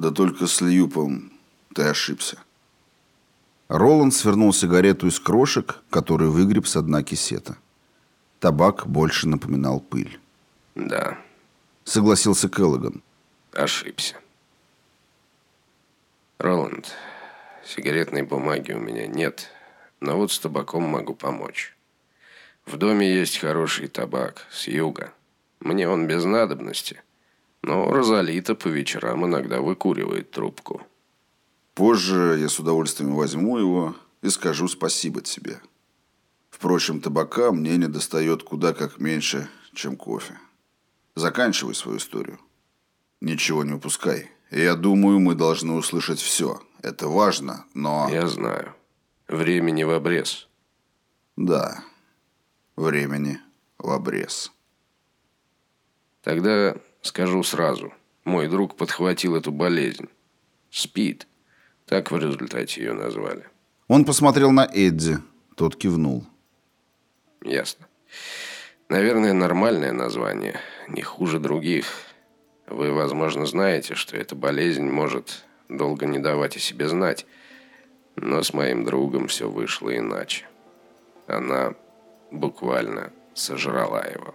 Да только с Льюпом ты ошибся. Роланд свернул сигарету из крошек, который выгреб с дна кисета. Табак больше напоминал пыль. Да. Согласился Келлоган. Ошибся. Роланд, сигаретной бумаги у меня нет, но вот с табаком могу помочь. В доме есть хороший табак с юга. Мне он без надобности. Но Розалита по вечерам иногда выкуривает трубку. Позже я с удовольствием возьму его и скажу спасибо тебе. Впрочем, табака мне не достает куда как меньше, чем кофе. Заканчивай свою историю. Ничего не упускай. Я думаю, мы должны услышать все. Это важно, но... Я знаю. Времени в обрез. Да, времени в обрез. Тогда скажу сразу. Мой друг подхватил эту болезнь. Спит. Так в результате ее назвали. Он посмотрел на Эдди. Тот кивнул. Ясно. Наверное, нормальное название. Не хуже других. Вы, возможно, знаете, что эта болезнь может долго не давать о себе знать. Но с моим другом все вышло иначе. Она буквально сожрала его.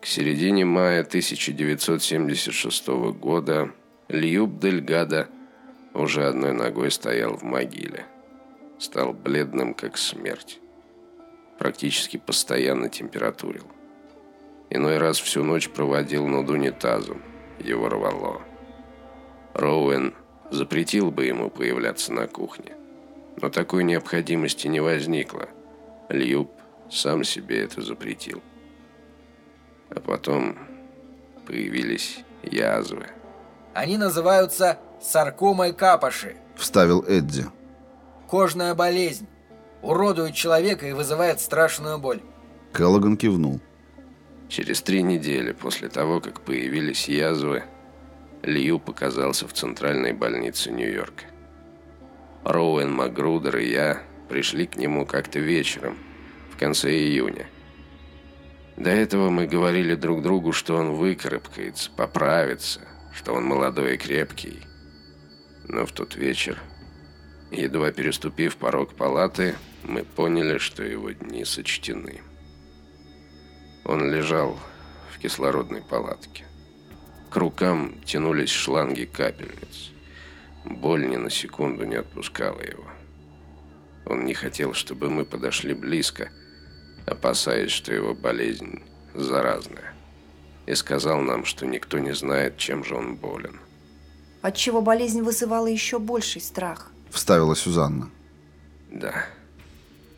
К середине мая 1976 года Льюб Дельгада уже одной ногой стоял в могиле. Стал бледным, как смерть. Практически постоянно температурил. Иной раз всю ночь проводил над унитазом. Его рвало. Роуэн запретил бы ему появляться на кухне. Но такой необходимости не возникло. Льюб сам себе это запретил. А потом появились язвы. Они называются саркомой капоши. Вставил Эдди. Кожная болезнь. Уродует человека и вызывает страшную боль. Келлоган кивнул. Через три недели после того, как появились язвы, Лью показался в центральной больнице Нью-Йорка. Роуэн Макгрудер и я пришли к нему как-то вечером, в конце июня. До этого мы говорили друг другу, что он выкарабкается, поправится, что он молодой и крепкий. Но в тот вечер, едва переступив порог палаты, мы поняли, что его дни сочтены. Он лежал в кислородной палатке. К рукам тянулись шланги капельниц. Боль ни на секунду не отпускала его. Он не хотел, чтобы мы подошли близко, опасаясь, что его болезнь заразная. И сказал нам, что никто не знает, чем же он болен. Отчего болезнь вызывала еще больший страх. Вставила Сюзанна. Да.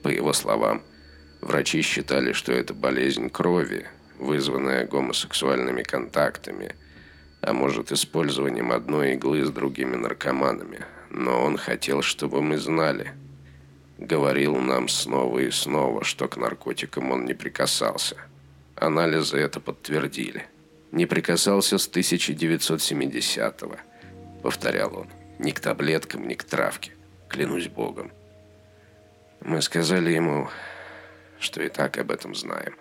По его словам, врачи считали, что это болезнь крови, вызванная гомосексуальными контактами, а может использованием одной иглы с другими наркоманами. Но он хотел, чтобы мы знали. Говорил нам снова и снова, что к наркотикам он не прикасался. Анализы это подтвердили. Не прикасался с 1970-го, повторял он. Ни к таблеткам, ни к травке. Клянусь Богом. Мы сказали ему, что и так об этом знаем.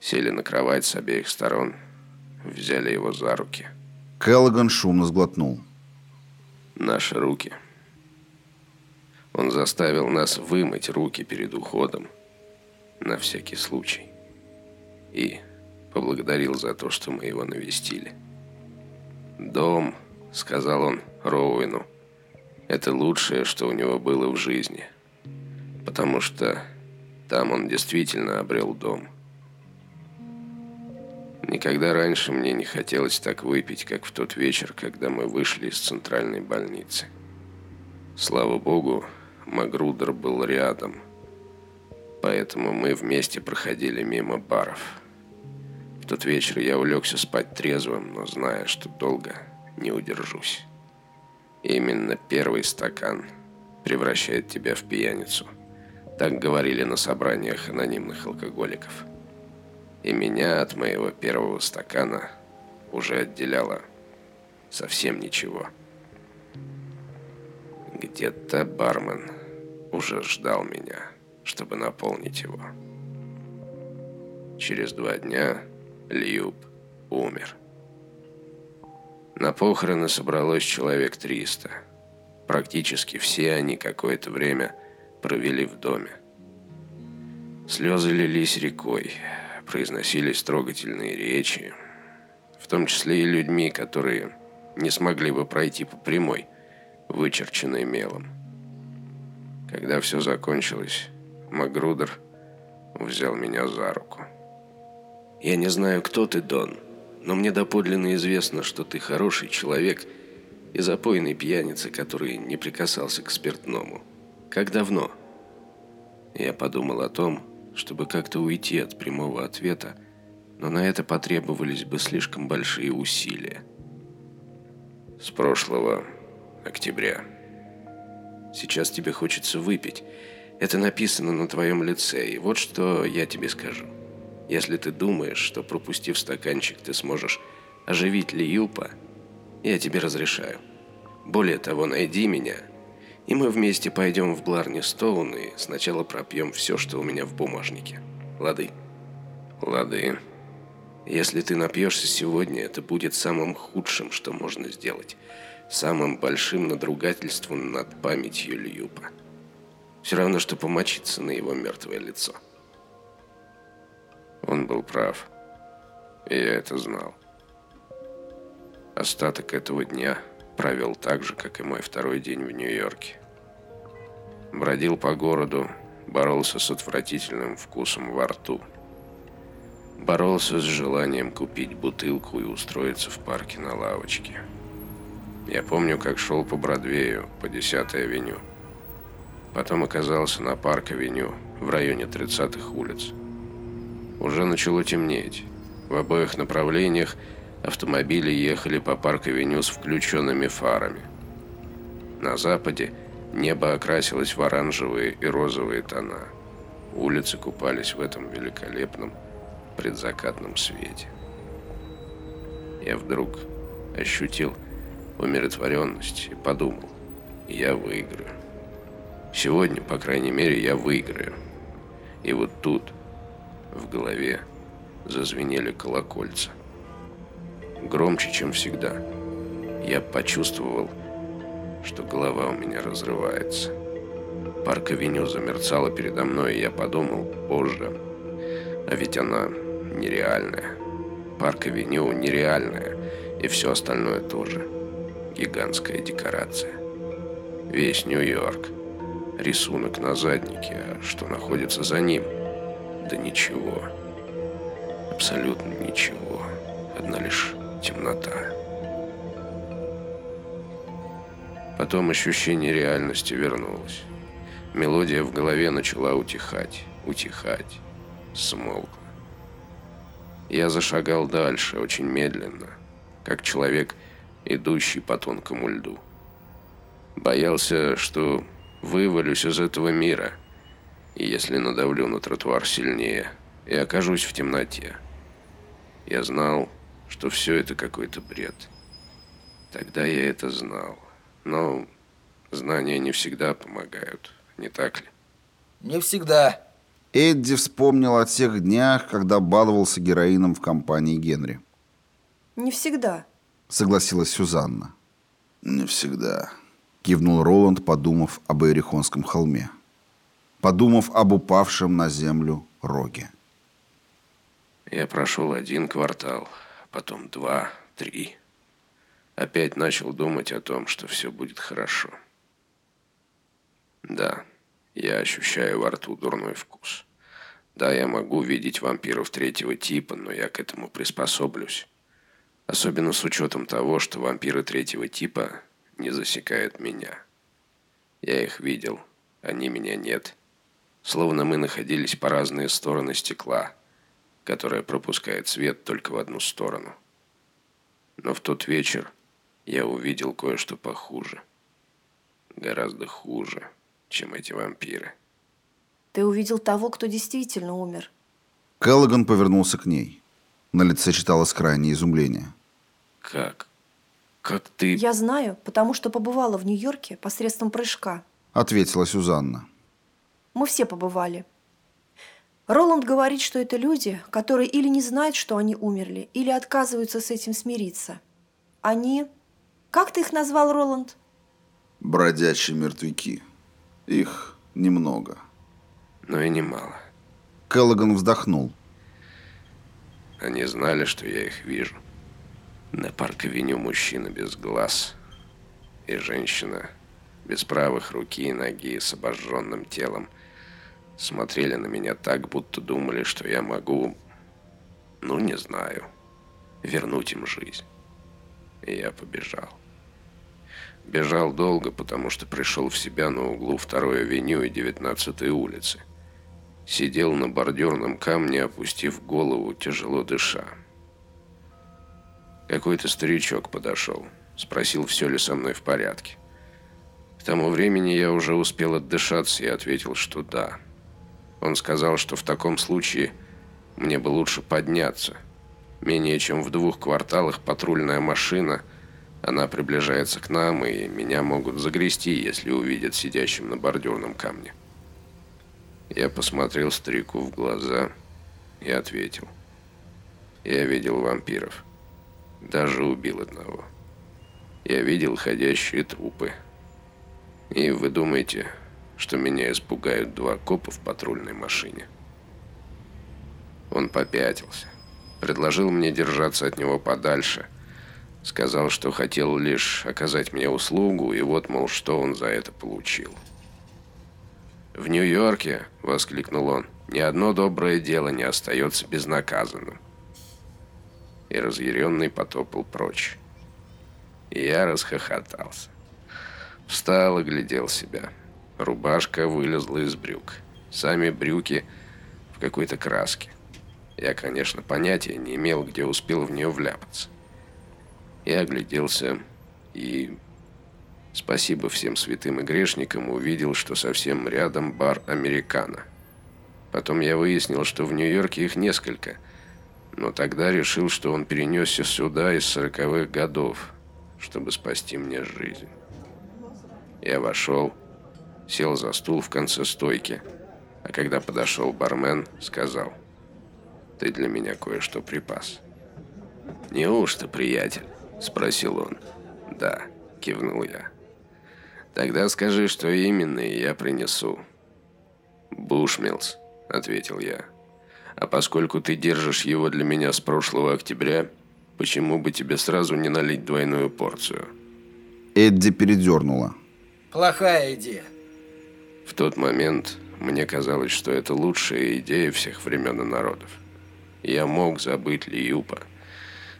Сели на кровать с обеих сторон, взяли его за руки. Келлоган шумно сглотнул. Наши руки. Он заставил нас вымыть руки перед уходом, на всякий случай. И поблагодарил за то, что мы его навестили. «Дом», — сказал он Роуэну, — «это лучшее, что у него было в жизни, потому что там он действительно обрел дом». Никогда раньше мне не хотелось так выпить, как в тот вечер, когда мы вышли из центральной больницы. Слава богу, Магрудер был рядом, поэтому мы вместе проходили мимо баров. В тот вечер я улегся спать трезвым, но зная, что долго не удержусь. именно первый стакан превращает тебя в пьяницу. Так говорили на собраниях анонимных алкоголиков. И меня от моего первого стакана уже отделяло совсем ничего. Где-то бармен уже ждал меня, чтобы наполнить его. Через два дня Льюб умер. На похороны собралось человек 300. Практически все они какое-то время провели в доме. Слезы лились рекой, произносились трогательные речи, в том числе и людьми, которые не смогли бы пройти по прямой, вычерченной мелом. Когда все закончилось, Магрудер взял меня за руку. «Я не знаю, кто ты, Дон, но мне доподлинно известно, что ты хороший человек и запойный пьяница, который не прикасался к спиртному. Как давно?» Я подумал о том, чтобы как-то уйти от прямого ответа, но на это потребовались бы слишком большие усилия. С прошлого октября. Сейчас тебе хочется выпить. Это написано на твоем лице, и вот что я тебе скажу. Если ты думаешь, что пропустив стаканчик, ты сможешь оживить Лиюпа, я тебе разрешаю. Более того, найди меня – и мы вместе пойдем в Бларни Стоун и сначала пропьем все, что у меня в бумажнике. Лады? Лады. Если ты напьешься сегодня, это будет самым худшим, что можно сделать. Самым большим надругательством над памятью Льюпа. Все равно, что помочиться на его мертвое лицо. Он был прав. И я это знал. Остаток этого дня провел так же, как и мой второй день в Нью-Йорке. Бродил по городу, боролся с отвратительным вкусом во рту. Боролся с желанием купить бутылку и устроиться в парке на лавочке. Я помню, как шел по Бродвею, по 10-й авеню. Потом оказался на парк-авеню, в районе 30-х улиц. Уже начало темнеть. В обоих направлениях автомобили ехали по парк-авеню с включенными фарами. На западе небо окрасилось в оранжевые и розовые тона. Улицы купались в этом великолепном предзакатном свете. Я вдруг ощутил умиротворенность и подумал, я выиграю. Сегодня, по крайней мере, я выиграю. И вот тут, в голове, зазвенели колокольца громче, чем всегда. Я почувствовал, что голова у меня разрывается. Парк-авеню замерцала передо мной, и я подумал, позже, а ведь она нереальная. Парк-авеню нереальная, и все остальное тоже. Гигантская декорация. Весь Нью-Йорк. Рисунок на заднике, а что находится за ним? Да ничего. Абсолютно ничего. Одна лишь темнота. Потом ощущение реальности вернулось. Мелодия в голове начала утихать, утихать, смолкла. Я зашагал дальше, очень медленно, как человек, идущий по тонкому льду. Боялся, что вывалюсь из этого мира, и если надавлю на тротуар сильнее, и окажусь в темноте. Я знал, что все это какой-то бред. Тогда я это знал. Но знания не всегда помогают, не так ли? Не всегда. Эдди вспомнил о тех днях, когда баловался героином в компании Генри. Не всегда. Согласилась Сюзанна. Не всегда. Кивнул Роланд, подумав об Эрихонском холме. Подумав об упавшем на землю роге. Я прошел один квартал, потом два, три. Опять начал думать о том, что все будет хорошо. Да, я ощущаю во рту дурной вкус. Да, я могу видеть вампиров третьего типа, но я к этому приспособлюсь. Особенно с учетом того, что вампиры третьего типа не засекают меня. Я их видел, они меня нет. Словно мы находились по разные стороны стекла – которая пропускает свет только в одну сторону. Но в тот вечер я увидел кое-что похуже. Гораздо хуже, чем эти вампиры. Ты увидел того, кто действительно умер. Келлоган повернулся к ней. На лице читалось крайнее изумление. Как? Как ты... Я знаю, потому что побывала в Нью-Йорке посредством прыжка. Ответила Сюзанна. Мы все побывали. Роланд говорит, что это люди, которые или не знают, что они умерли, или отказываются с этим смириться. Они... Как ты их назвал, Роланд? Бродячие мертвяки. Их немного. Но и немало. Келлоган вздохнул. Они знали, что я их вижу. На парк-авеню мужчина без глаз и женщина без правых руки и ноги с обожженным телом смотрели на меня так, будто думали, что я могу, ну не знаю, вернуть им жизнь. И я побежал. Бежал долго, потому что пришел в себя на углу 2-й авеню и 19-й улицы. Сидел на бордюрном камне, опустив голову, тяжело дыша. Какой-то старичок подошел, спросил, все ли со мной в порядке. К тому времени я уже успел отдышаться и ответил, что да. Он сказал, что в таком случае мне бы лучше подняться. Менее чем в двух кварталах патрульная машина – она приближается к нам, и меня могут загрести, если увидят сидящим на бордюрном камне. Я посмотрел старику в глаза и ответил. Я видел вампиров. Даже убил одного. Я видел ходящие трупы. И вы думаете, что меня испугают два копа в патрульной машине? Он попятился. Предложил мне держаться от него подальше – Сказал, что хотел лишь оказать мне услугу, и вот, мол, что он за это получил. «В Нью-Йорке», — воскликнул он, — «ни одно доброе дело не остается безнаказанным». И разъяренный потопал прочь. И я расхохотался. Встал и глядел себя. Рубашка вылезла из брюк. Сами брюки в какой-то краске. Я, конечно, понятия не имел, где успел в нее вляпаться. Я огляделся и, спасибо всем святым и грешникам, увидел, что совсем рядом бар «Американо». Потом я выяснил, что в Нью-Йорке их несколько, но тогда решил, что он перенесся сюда из сороковых годов, чтобы спасти мне жизнь. Я вошел, сел за стул в конце стойки, а когда подошел бармен, сказал, «Ты для меня кое-что припас». «Неужто, приятель?» Спросил он. Да, кивнул я. Тогда скажи, что именно, и я принесу. Бушмилс, ответил я. А поскольку ты держишь его для меня с прошлого октября, почему бы тебе сразу не налить двойную порцию? Эдди передернула. Плохая идея. В тот момент мне казалось, что это лучшая идея всех времен и народов. Я мог забыть Лиюпа,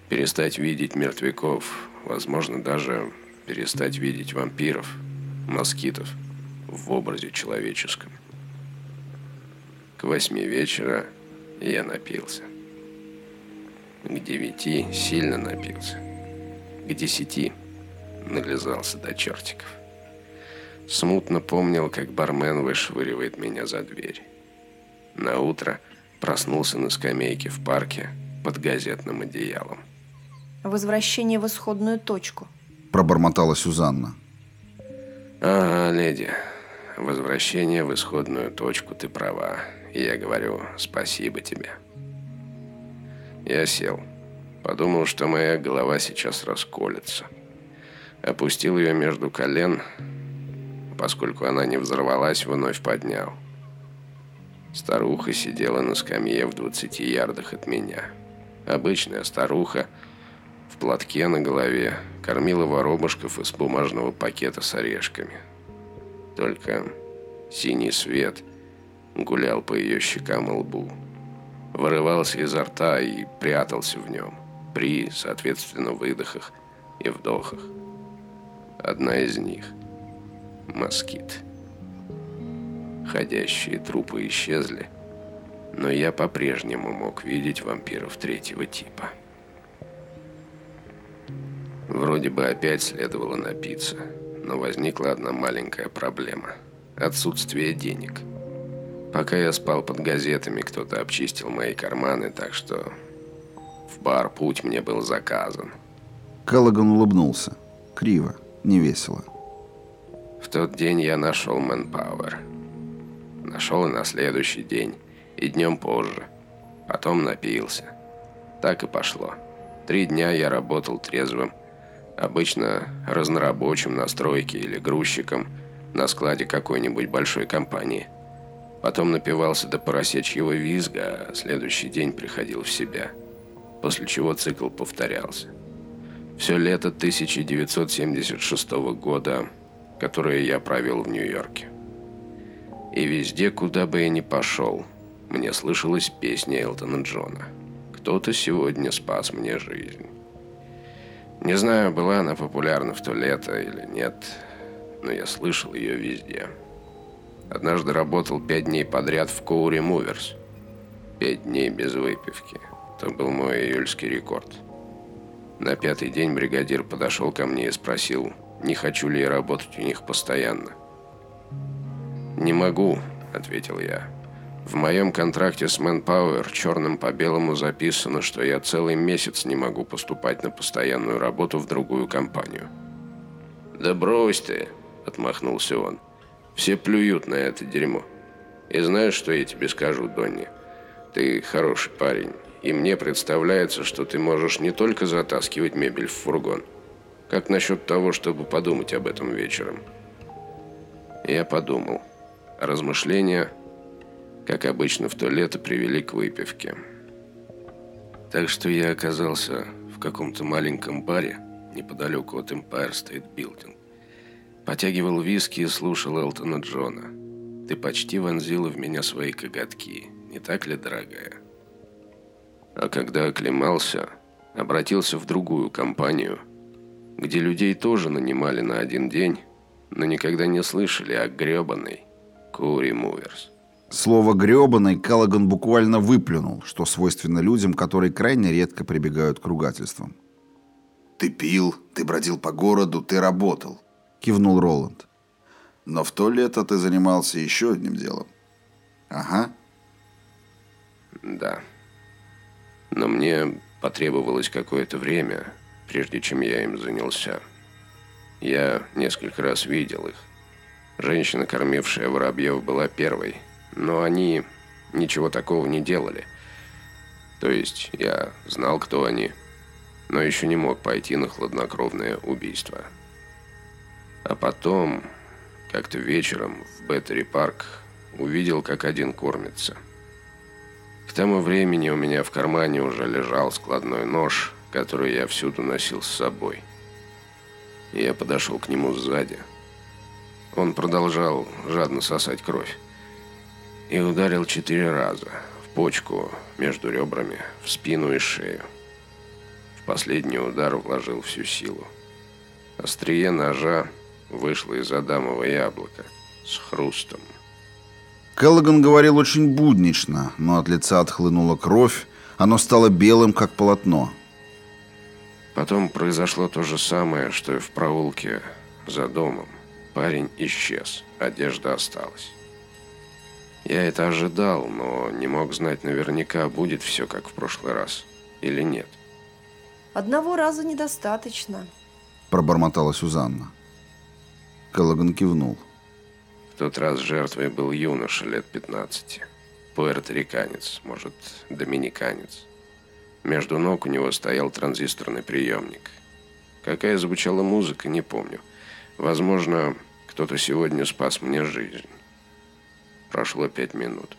перестать видеть мертвяков, возможно, даже перестать видеть вампиров, москитов в образе человеческом. К восьми вечера я напился. К девяти сильно напился. К десяти нализался до чертиков. Смутно помнил, как бармен вышвыривает меня за дверь. На утро проснулся на скамейке в парке под газетным одеялом. Возвращение в исходную точку. Пробормотала Сюзанна. Ага, леди. Возвращение в исходную точку, ты права. И я говорю спасибо тебе. Я сел. Подумал, что моя голова сейчас расколется. Опустил ее между колен, поскольку она не взорвалась, вновь поднял. Старуха сидела на скамье в 20 ярдах от меня. Обычная старуха, в платке на голове, кормила воробушков из бумажного пакета с орешками. Только синий свет гулял по ее щекам и лбу. Вырывался изо рта и прятался в нем, при, соответственно, выдохах и вдохах. Одна из них – москит. Ходящие трупы исчезли, но я по-прежнему мог видеть вампиров третьего типа. Вроде бы опять следовало напиться, но возникла одна маленькая проблема – отсутствие денег. Пока я спал под газетами, кто-то обчистил мои карманы, так что в бар путь мне был заказан. Келлоган улыбнулся. Криво, невесело. В тот день я нашел Мэнпауэр. Нашел и на следующий день, и днем позже. Потом напился. Так и пошло. Три дня я работал трезвым, Обычно разнорабочим на стройке или грузчиком на складе какой-нибудь большой компании. Потом напивался до поросячьего визга, а следующий день приходил в себя. После чего цикл повторялся. Все лето 1976 года, которое я провел в Нью-Йорке. И везде, куда бы я ни пошел, мне слышалась песня Элтона Джона. «Кто-то сегодня спас мне жизнь». Не знаю, была она популярна в то лето или нет, но я слышал ее везде. Однажды работал пять дней подряд в Коури Муверс. Пять дней без выпивки. Это был мой июльский рекорд. На пятый день бригадир подошел ко мне и спросил, не хочу ли я работать у них постоянно. «Не могу», — ответил я. «В моем контракте с Manpower черным по белому записано, что я целый месяц не могу поступать на постоянную работу в другую компанию». «Да брось ты», — отмахнулся он. «Все плюют на это дерьмо. И знаешь, что я тебе скажу, Донни? Ты хороший парень, и мне представляется, что ты можешь не только затаскивать мебель в фургон. Как насчет того, чтобы подумать об этом вечером? Я подумал. Размышления, как обычно в то лето, привели к выпивке. Так что я оказался в каком-то маленьком баре неподалеку от Empire State Building. Потягивал виски и слушал Элтона Джона. Ты почти вонзила в меня свои коготки, не так ли, дорогая? А когда оклемался, обратился в другую компанию, где людей тоже нанимали на один день, но никогда не слышали о гребаной Кури Муверс. Слово «гребаный» Каллаган буквально выплюнул, что свойственно людям, которые крайне редко прибегают к ругательствам. «Ты пил, ты бродил по городу, ты работал», — кивнул Роланд. «Но в то лето ты занимался еще одним делом». «Ага». «Да». Но мне потребовалось какое-то время, прежде чем я им занялся. Я несколько раз видел их. Женщина, кормившая воробьев, была первой, но они ничего такого не делали. То есть я знал, кто они, но еще не мог пойти на хладнокровное убийство. А потом, как-то вечером в Беттери Парк, увидел, как один кормится – к тому времени у меня в кармане уже лежал складной нож, который я всюду носил с собой. Я подошел к нему сзади. Он продолжал жадно сосать кровь. И ударил четыре раза. В почку, между ребрами, в спину и шею. В последний удар вложил всю силу. Острие ножа вышло из адамового яблока с хрустом. Келлоган говорил очень буднично, но от лица отхлынула кровь, оно стало белым, как полотно. Потом произошло то же самое, что и в проулке за домом. Парень исчез, одежда осталась. Я это ожидал, но не мог знать наверняка, будет все как в прошлый раз или нет. Одного раза недостаточно, пробормотала Сюзанна. Келлоган кивнул тот раз жертвой был юноша лет 15. Пуэрториканец, может, доминиканец. Между ног у него стоял транзисторный приемник. Какая звучала музыка, не помню. Возможно, кто-то сегодня спас мне жизнь. Прошло пять минут.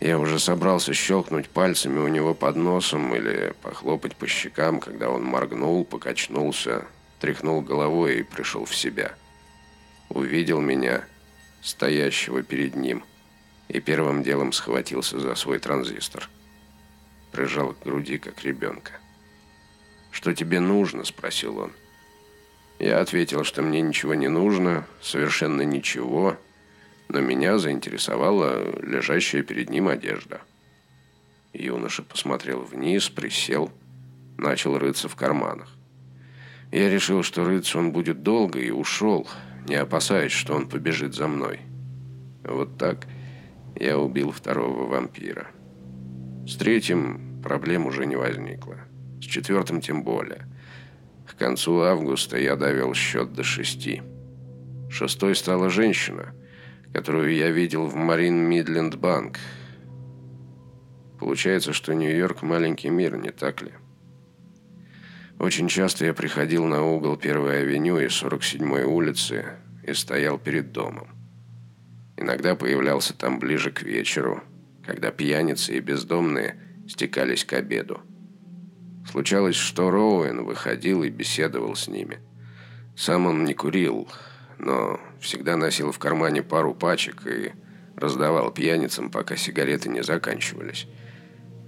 Я уже собрался щелкнуть пальцами у него под носом или похлопать по щекам, когда он моргнул, покачнулся, тряхнул головой и пришел в себя увидел меня, стоящего перед ним, и первым делом схватился за свой транзистор. Прижал к груди, как ребенка. «Что тебе нужно?» – спросил он. Я ответил, что мне ничего не нужно, совершенно ничего, но меня заинтересовала лежащая перед ним одежда. Юноша посмотрел вниз, присел, начал рыться в карманах. Я решил, что рыться он будет долго, и ушел – не опасаясь, что он побежит за мной. Вот так я убил второго вампира. С третьим проблем уже не возникло. С четвертым тем более. К концу августа я довел счет до шести. Шестой стала женщина, которую я видел в Марин Мидленд Банк. Получается, что Нью-Йорк – маленький мир, не так ли? Очень часто я приходил на угол Первой авеню и 47-й улицы и стоял перед домом. Иногда появлялся там ближе к вечеру, когда пьяницы и бездомные стекались к обеду. Случалось, что Роуэн выходил и беседовал с ними. Сам он не курил, но всегда носил в кармане пару пачек и раздавал пьяницам, пока сигареты не заканчивались.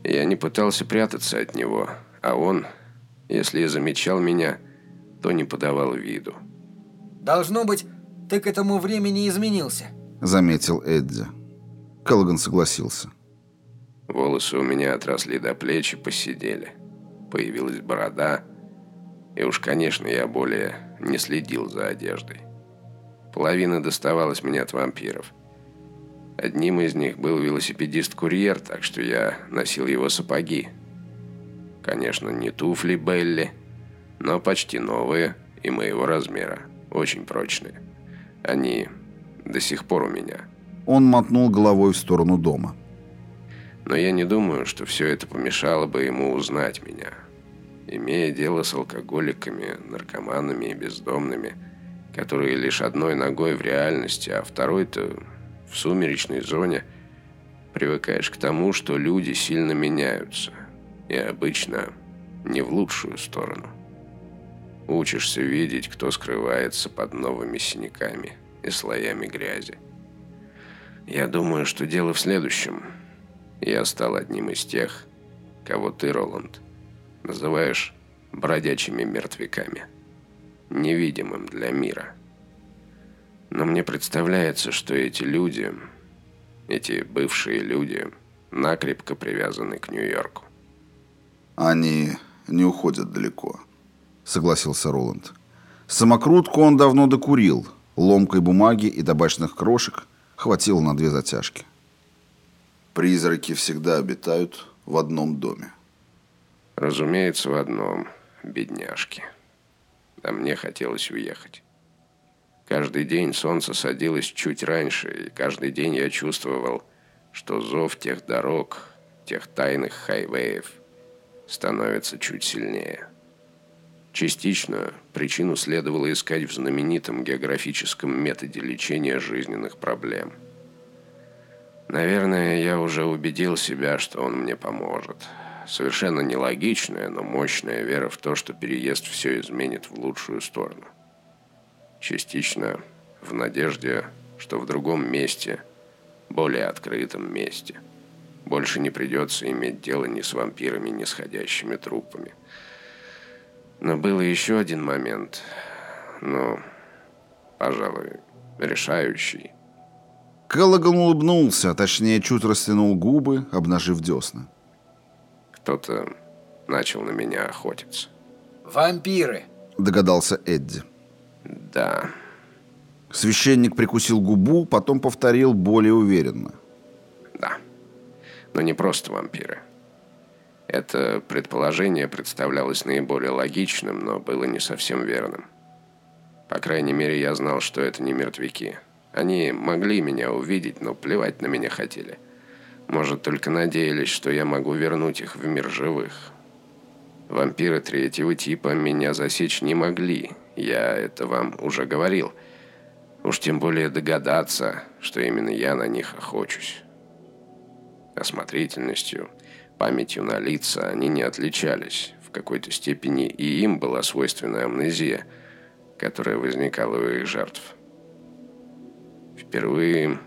Я не пытался прятаться от него, а он, если и замечал меня, то не подавал виду. Должно быть, ты к этому времени изменился. Заметил Эдди. Келлоган согласился. Волосы у меня отросли до плеч и посидели. Появилась борода. И уж, конечно, я более не следил за одеждой. Половина доставалась мне от вампиров. Одним из них был велосипедист-курьер, так что я носил его сапоги. Конечно, не туфли Белли, но почти новые и моего размера. Очень прочные. Они до сих пор у меня. Он мотнул головой в сторону дома. Но я не думаю, что все это помешало бы ему узнать меня. Имея дело с алкоголиками, наркоманами и бездомными, которые лишь одной ногой в реальности, а второй-то в сумеречной зоне, привыкаешь к тому, что люди сильно меняются. И обычно не в лучшую сторону. Учишься видеть, кто скрывается под новыми синяками и слоями грязи. Я думаю, что дело в следующем – я стал одним из тех, кого ты, Роланд, называешь бродячими мертвяками, невидимым для мира. Но мне представляется, что эти люди, эти бывшие люди, накрепко привязаны к Нью-Йорку. Они не уходят далеко, согласился Роланд. Самокрутку он давно докурил. Ломкой бумаги и табачных крошек хватило на две затяжки. Призраки всегда обитают в одном доме. Разумеется, в одном, бедняжки. А мне хотелось уехать. Каждый день солнце садилось чуть раньше, и каждый день я чувствовал, что зов тех дорог, тех тайных хайвеев становится чуть сильнее. Частично причину следовало искать в знаменитом географическом методе лечения жизненных проблем – Наверное, я уже убедил себя, что он мне поможет. Совершенно нелогичная, но мощная вера в то, что переезд все изменит в лучшую сторону. Частично в надежде, что в другом месте, более открытом месте, больше не придется иметь дело ни с вампирами, ни с ходящими трупами. Но был еще один момент, ну, пожалуй, решающий. Келлоган улыбнулся, а точнее чуть растянул губы, обнажив десна. Кто-то начал на меня охотиться. «Вампиры!» – догадался Эдди. «Да». Священник прикусил губу, потом повторил более уверенно. «Да. Но не просто вампиры. Это предположение представлялось наиболее логичным, но было не совсем верным. По крайней мере, я знал, что это не мертвяки. Они могли меня увидеть, но плевать на меня хотели. Может, только надеялись, что я могу вернуть их в мир живых. Вампиры третьего типа меня засечь не могли. Я это вам уже говорил. Уж тем более догадаться, что именно я на них охочусь. Осмотрительностью, памятью на лица они не отличались. В какой-то степени и им была свойственна амнезия, которая возникала у их жертв. Впервые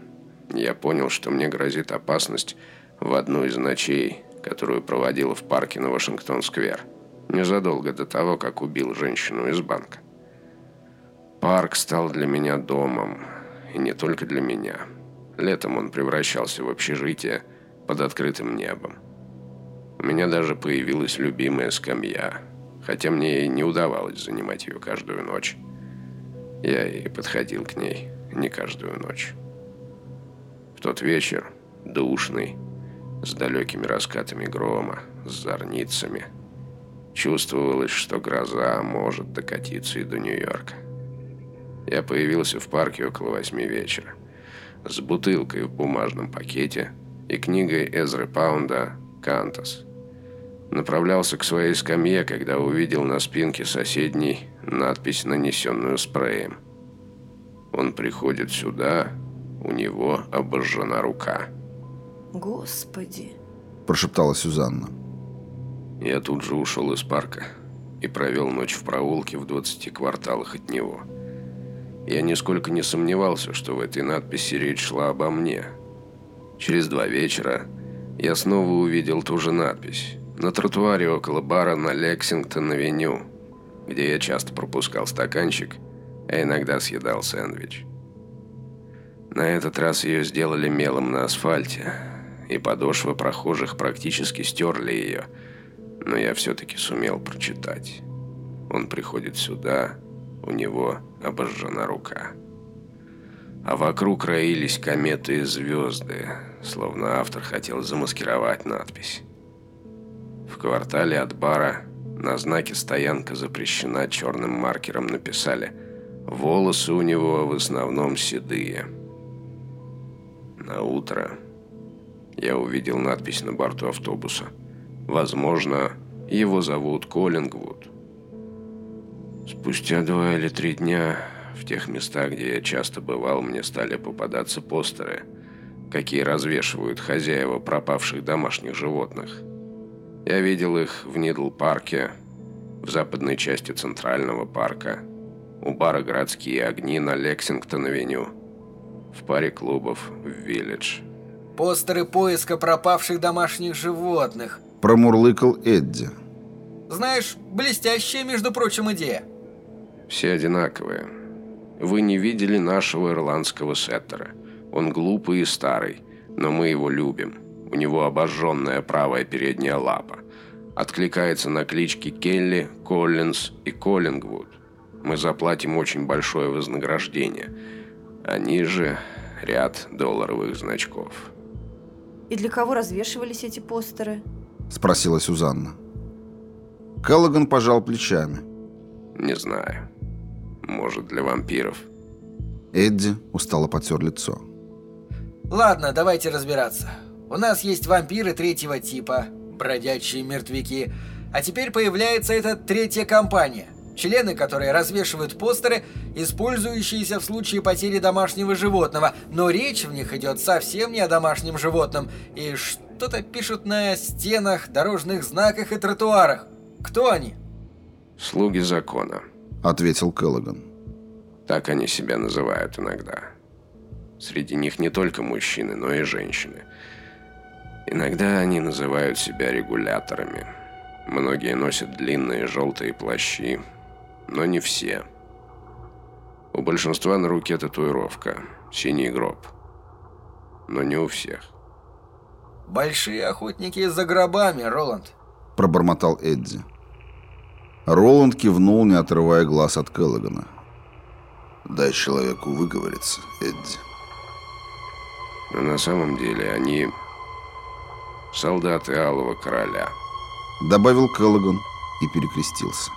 я понял, что мне грозит опасность в одну из ночей, которую проводил в парке на Вашингтон-сквер, незадолго до того, как убил женщину из банка. Парк стал для меня домом, и не только для меня. Летом он превращался в общежитие под открытым небом. У меня даже появилась любимая скамья, хотя мне и не удавалось занимать ее каждую ночь. Я и подходил к ней не каждую ночь. В тот вечер, душный, с далекими раскатами грома, с зорницами, чувствовалось, что гроза может докатиться и до Нью-Йорка. Я появился в парке около восьми вечера, с бутылкой в бумажном пакете и книгой Эзры Паунда «Кантас». Направлялся к своей скамье, когда увидел на спинке соседней надпись, нанесенную спреем. Он приходит сюда, у него обожжена рука. Господи. Прошептала Сюзанна. Я тут же ушел из парка и провел ночь в проулке в 20 кварталах от него. Я нисколько не сомневался, что в этой надписи речь шла обо мне. Через два вечера я снова увидел ту же надпись на тротуаре около бара на Лексингтон-авеню, где я часто пропускал стаканчик, а иногда съедал сэндвич. На этот раз ее сделали мелом на асфальте, и подошвы прохожих практически стерли ее, но я все-таки сумел прочитать. Он приходит сюда, у него обожжена рука. А вокруг роились кометы и звезды, словно автор хотел замаскировать надпись. В квартале от бара на знаке «Стоянка запрещена» черным маркером написали «Волосы у него в основном седые». На утро я увидел надпись на борту автобуса. Возможно, его зовут Коллингвуд. Спустя два или три дня в тех местах, где я часто бывал, мне стали попадаться постеры, какие развешивают хозяева пропавших домашних животных. Я видел их в Нидл-парке, в западной части Центрального парка, у бара «Городские огни» на Лексингтон-авеню, в паре клубов в «Виллидж». Постеры поиска пропавших домашних животных. Промурлыкал Эдди. Знаешь, блестящая, между прочим, идея. Все одинаковые. Вы не видели нашего ирландского сеттера. Он глупый и старый, но мы его любим. У него обожженная правая передняя лапа. Откликается на клички Келли, Коллинз и Коллингвуд. Мы заплатим очень большое вознаграждение. Они же ряд долларовых значков. И для кого развешивались эти постеры? Спросила Сюзанна. Келлоган пожал плечами. Не знаю. Может, для вампиров. Эдди устало потер лицо. Ладно, давайте разбираться. У нас есть вампиры третьего типа, бродячие мертвяки. А теперь появляется эта третья компания. Члены, которые развешивают постеры, использующиеся в случае потери домашнего животного. Но речь в них идет совсем не о домашнем животном. И что-то пишут на стенах, дорожных знаках и тротуарах. Кто они? Слуги закона. Ответил Келлоган. Так они себя называют иногда. Среди них не только мужчины, но и женщины. Иногда они называют себя регуляторами. Многие носят длинные желтые плащи, но не все. У большинства на руке татуировка, синий гроб. Но не у всех. Большие охотники за гробами, Роланд. Пробормотал Эдди. Роланд кивнул, не отрывая глаз от Келлогана. «Дай человеку выговориться, Эдди». Но на самом деле они солдаты Алого Короля. Добавил Келлоган и перекрестился.